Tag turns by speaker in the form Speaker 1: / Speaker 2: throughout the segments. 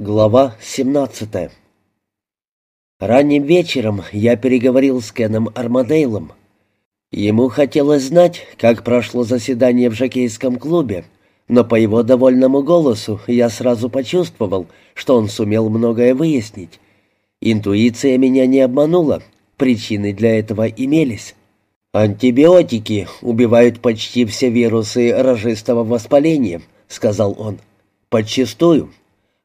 Speaker 1: Глава 17 Ранним вечером я переговорил с Кеном Армадейлом. Ему хотелось знать, как прошло заседание в жокейском клубе, но по его довольному голосу я сразу почувствовал, что он сумел многое выяснить. Интуиция меня не обманула, причины для этого имелись. «Антибиотики убивают почти все вирусы рожистого воспаления», — сказал он. «Подчистую».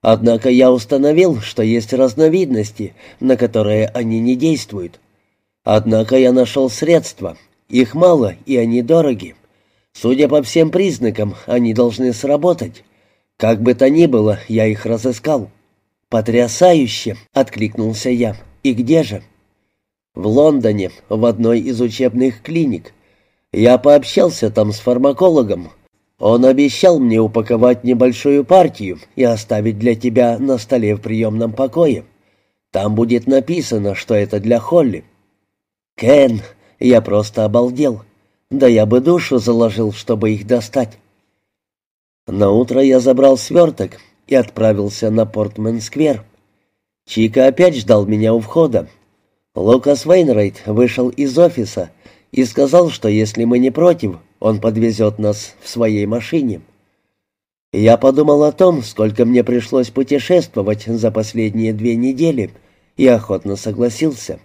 Speaker 1: Однако я установил, что есть разновидности, на которые они не действуют. Однако я нашел средства. Их мало, и они дороги. Судя по всем признакам, они должны сработать. Как бы то ни было, я их разыскал. «Потрясающе!» — откликнулся я. «И где же?» «В Лондоне, в одной из учебных клиник. Я пообщался там с фармакологом, он обещал мне упаковать небольшую партию и оставить для тебя на столе в приемном покое. Там будет написано, что это для Холли». «Кен!» — я просто обалдел. Да я бы душу заложил, чтобы их достать. На утро я забрал сверток и отправился на Портмен-сквер. Чика опять ждал меня у входа. Лукас Вейнрайт вышел из офиса и сказал, что если мы не против, он подвезет нас в своей машине. Я подумал о том, сколько мне пришлось путешествовать за последние две недели, и охотно согласился.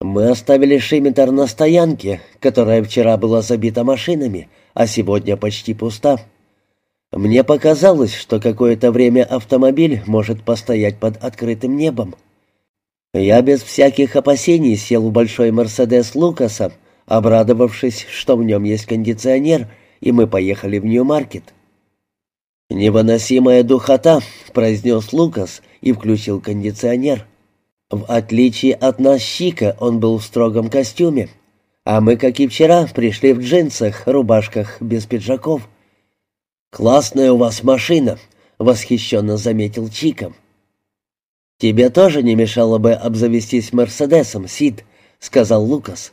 Speaker 1: Мы оставили Шимитар на стоянке, которая вчера была забита машинами, а сегодня почти пуста. Мне показалось, что какое-то время автомобиль может постоять под открытым небом. Я без всяких опасений сел в большой «Мерседес» Лукаса, обрадовавшись, что в нем есть кондиционер, и мы поехали в Нью-Маркет. «Невыносимая духота», — произнес Лукас и включил кондиционер. В отличие от нас Щика, он был в строгом костюме, а мы, как и вчера, пришли в джинсах, рубашках, без пиджаков. «Классная у вас машина», — восхищенно заметил Чика. «Тебе тоже не мешало бы обзавестись Мерседесом, Сид», — сказал Лукас.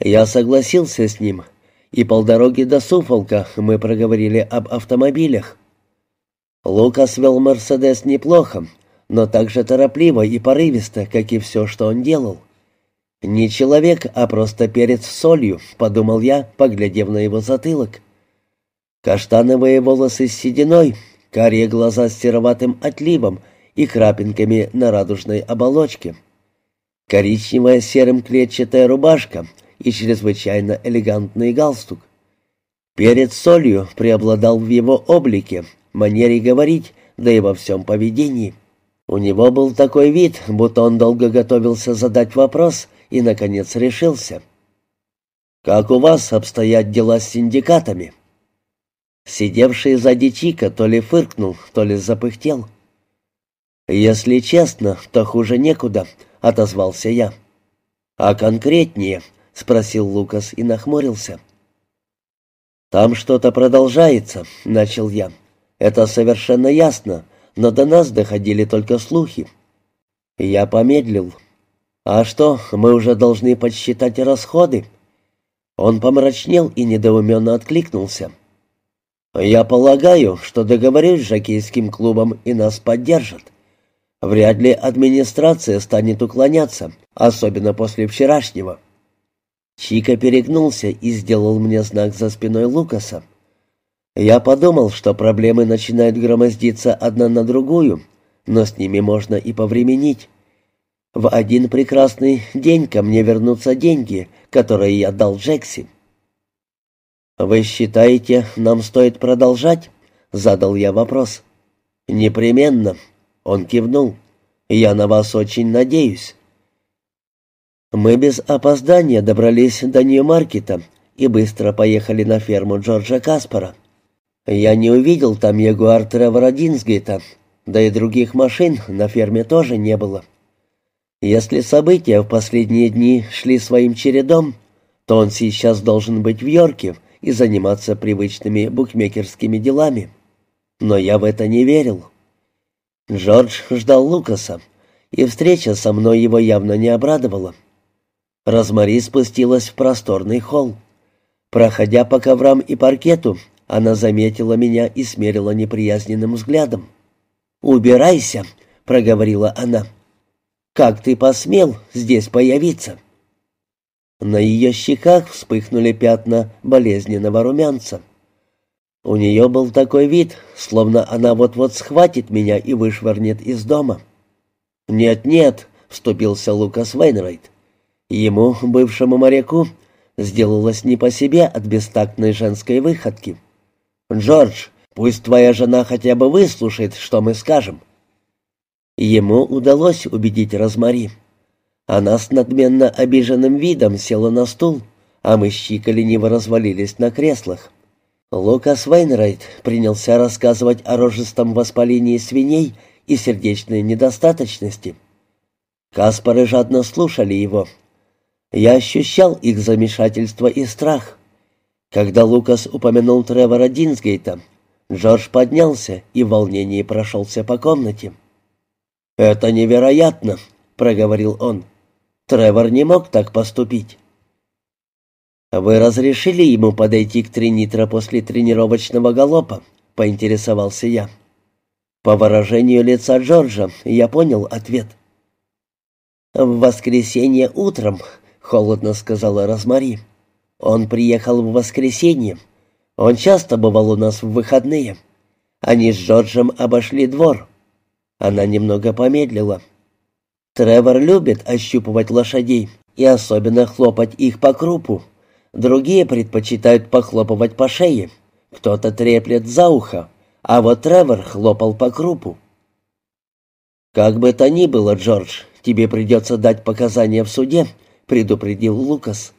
Speaker 1: Я согласился с ним, и полдороги до Суфолка мы проговорили об автомобилях. Лукас вел «Мерседес» неплохо, но так же торопливо и порывисто, как и все, что он делал. «Не человек, а просто перец с солью», — подумал я, поглядев на его затылок. Каштановые волосы с сединой, карие глаза с сероватым отливом и крапинками на радужной оболочке. Коричневая серым клетчатая рубашка — и чрезвычайно элегантный галстук. Перед солью преобладал в его облике, манере говорить, да и во всем поведении. У него был такой вид, будто он долго готовился задать вопрос и, наконец, решился. «Как у вас обстоят дела с синдикатами?» Сидевший сзади Чика то ли фыркнул, то ли запыхтел. «Если честно, то хуже некуда», — отозвался я. «А конкретнее», — спросил Лукас и нахмурился. «Там что-то продолжается», — начал я. «Это совершенно ясно, но до нас доходили только слухи». Я помедлил. «А что, мы уже должны подсчитать расходы?» Он помрачнел и недоуменно откликнулся. «Я полагаю, что договорюсь с жокейским клубом и нас поддержат. Вряд ли администрация станет уклоняться, особенно после вчерашнего». Чика перегнулся и сделал мне знак за спиной Лукаса. Я подумал, что проблемы начинают громоздиться одна на другую, но с ними можно и повременить. В один прекрасный день ко мне вернутся деньги, которые я дал Джекси. «Вы считаете, нам стоит продолжать?» — задал я вопрос. «Непременно», — он кивнул. «Я на вас очень надеюсь». Мы без опоздания добрались до Нью-Маркета и быстро поехали на ферму Джорджа Каспара. Я не увидел там Ягуар Тревора Динсгейта, да и других машин на ферме тоже не было. Если события в последние дни шли своим чередом, то он сейчас должен быть в Йорке и заниматься привычными букмекерскими делами. Но я в это не верил. Джордж ждал Лукаса, и встреча со мной его явно не обрадовала. Розмари спустилась в просторный холл. Проходя по коврам и паркету, она заметила меня и смерила неприязненным взглядом. «Убирайся», — проговорила она. «Как ты посмел здесь появиться?» На ее щеках вспыхнули пятна болезненного румянца. У нее был такой вид, словно она вот-вот схватит меня и вышвырнет из дома. «Нет-нет», — вступился Лукас Вейнрайт. Ему, бывшему моряку, сделалось не по себе от бестактной женской выходки. «Джордж, пусть твоя жена хотя бы выслушает, что мы скажем». Ему удалось убедить Розмари. Она с надменно обиженным видом села на стул, а мы с Чика лениво развалились на креслах. Лукас Вейнрайт принялся рассказывать о рожестом воспалении свиней и сердечной недостаточности. Каспары жадно слушали его. Я ощущал их замешательство и страх. Когда Лукас упомянул Тревора Динсгейта, Джордж поднялся и в волнении прошелся по комнате. «Это невероятно», — проговорил он. «Тревор не мог так поступить». «Вы разрешили ему подойти к Тринитро после тренировочного галопа?» — поинтересовался я. По выражению лица Джорджа я понял ответ. «В воскресенье утром», — холодно сказала Розмари. «Он приехал в воскресенье. Он часто бывал у нас в выходные. Они с Джорджем обошли двор». Она немного помедлила. «Тревор любит ощупывать лошадей и особенно хлопать их по крупу. Другие предпочитают похлопывать по шее. Кто-то треплет за ухо, а вот Тревор хлопал по крупу. «Как бы то ни было, Джордж, тебе придется дать показания в суде», — предупредил Лукас.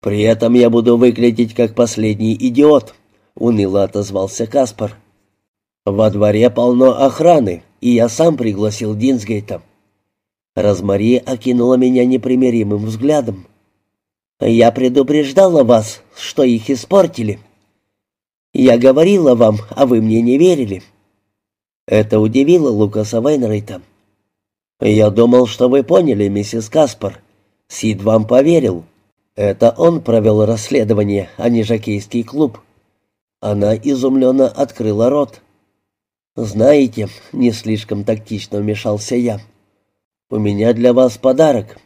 Speaker 1: «При этом я буду выглядеть как последний идиот», — уныло отозвался Каспар. «Во дворе полно охраны, и я сам пригласил Динсгейта». Розмари окинула меня непримиримым взглядом. Я предупреждала вас, что их испортили. Я говорила вам, а вы мне не верили. Это удивило Лукаса Вейнрейта. Я думал, что вы поняли, миссис Каспар. Сид вам поверил. Это он провел расследование, а не жокейский клуб. Она изумленно открыла рот. «Знаете, не слишком тактично вмешался я. У меня для вас подарок.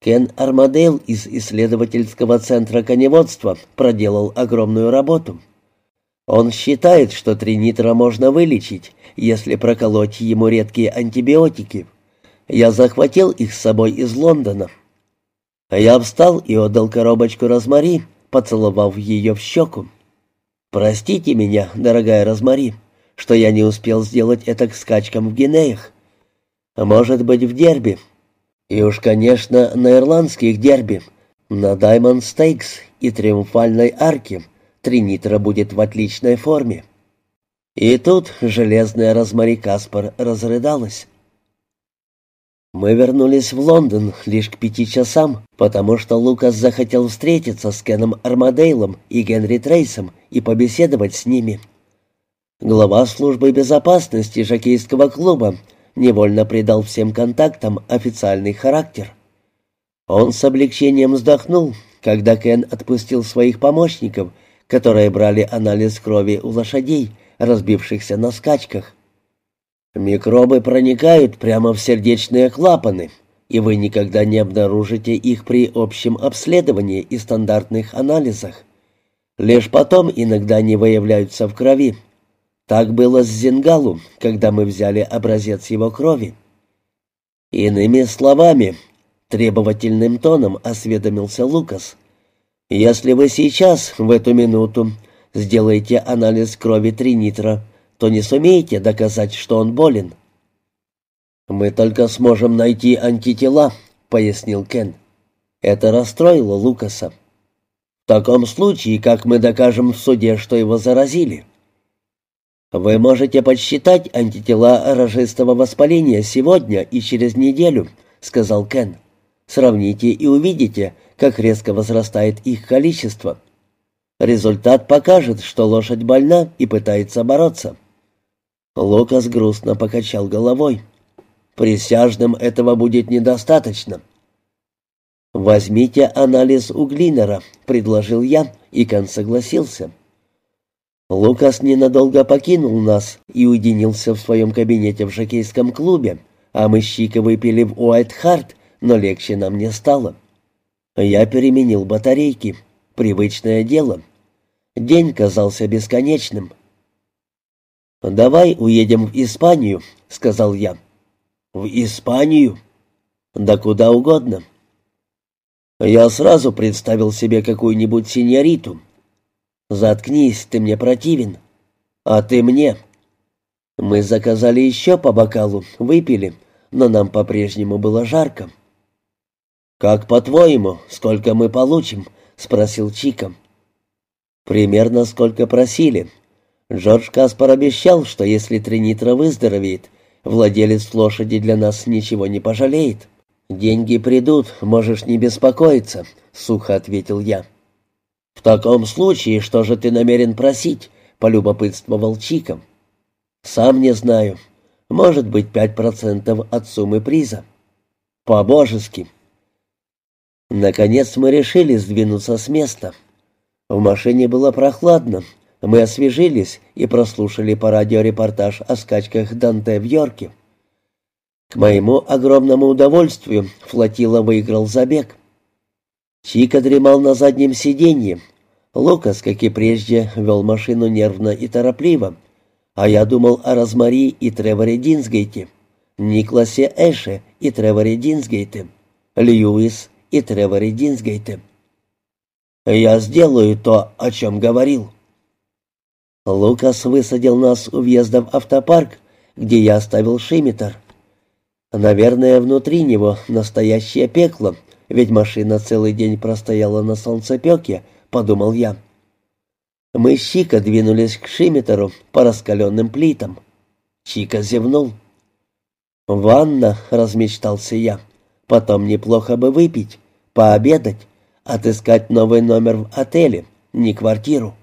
Speaker 1: Кен Армадейл из исследовательского центра коневодства проделал огромную работу. Он считает, что тринитра можно вылечить, если проколоть ему редкие антибиотики. Я захватил их с собой из Лондона. Я встал и отдал коробочку Розмари, поцеловав ее в щеку. «Простите меня, дорогая Розмари, что я не успел сделать это к скачкам в Гинеях. Может быть, в дерби, и уж, конечно, на ирландских дерби, на Даймонд Стейкс и Триумфальной арке Тринитра будет в отличной форме. И тут железная Розмари Каспар разрыдалась. Мы вернулись в Лондон лишь к пяти часам, потому что Лукас захотел встретиться с Кеном Армадейлом и Генри Трейсом и побеседовать с ними. Глава службы безопасности жокейского клуба невольно придал всем контактам официальный характер. Он с облегчением вздохнул, когда Кен отпустил своих помощников, которые брали анализ крови у лошадей, разбившихся на скачках. Микробы проникают прямо в сердечные клапаны, и вы никогда не обнаружите их при общем обследовании и стандартных анализах. Лишь потом иногда они выявляются в крови, так было с Зингалу, когда мы взяли образец его крови. Иными словами, требовательным тоном осведомился Лукас. Если вы сейчас, в эту минуту, сделаете анализ крови тринитра, то не сумеете доказать, что он болен. Мы только сможем найти антитела, пояснил Кен. Это расстроило Лукаса. В таком случае, как мы докажем в суде, что его заразили? Вы можете подсчитать антитела рожистого воспаления сегодня и через неделю, сказал Кен. Сравните и увидите, как резко возрастает их количество. Результат покажет, что лошадь больна и пытается бороться. Лукас грустно покачал головой. Присяжным этого будет недостаточно. «Возьмите анализ у Глинера», — предложил я, и Кен согласился. Лукас ненадолго покинул нас и уединился в своем кабинете в жокейском клубе, а мы с Чика выпили в Уайт-Харт, но легче нам не стало. Я переменил батарейки. Привычное дело. День казался бесконечным. «Давай уедем в Испанию», — сказал я. «В Испанию?» «Да куда угодно». Я сразу представил себе какую-нибудь синьориту. «Заткнись, ты мне противен». «А ты мне». Мы заказали еще по бокалу, выпили, но нам по-прежнему было жарко. «Как по-твоему, сколько мы получим?» — спросил Чика. «Примерно сколько просили. Джордж Каспар обещал, что если Тринитра выздоровеет, владелец лошади для нас ничего не пожалеет». «Деньги придут, можешь не беспокоиться», — сухо ответил я. «В таком случае, что же ты намерен просить?» — полюбопытствовал Чика. «Сам не знаю. Может быть, пять процентов от суммы приза». «По-божески». Наконец мы решили сдвинуться с места. В машине было прохладно. Мы освежились и прослушали по радио репортаж о скачках Данте в Йорке. К моему огромному удовольствию флотила выиграл забег. Чика дремал на заднем сиденье. Лукас, как и прежде, вел машину нервно и торопливо. А я думал о Розмари и Треворе Динсгейте, Никласе Эше и Треворе Динсгейте, Льюис и Треворе Динсгейте. «Я сделаю то, о чем говорил». Лукас высадил нас у въезда в автопарк, где я оставил Шимитер. Наверное, внутри него настоящее пекло, ведь машина целый день простояла на солнцепеке, подумал я. Мы с Чика двинулись к Шимитеру по раскаленным плитам. Чика зевнул. «Ванна», — размечтался я. «Потом неплохо бы выпить, пообедать, отыскать новый номер в отеле, не квартиру».